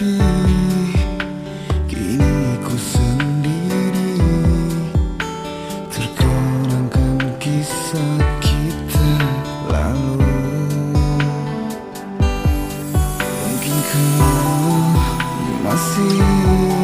tapi kini ku sendiri. Terkenangkan kisah kita lalu. Mungkin kau masih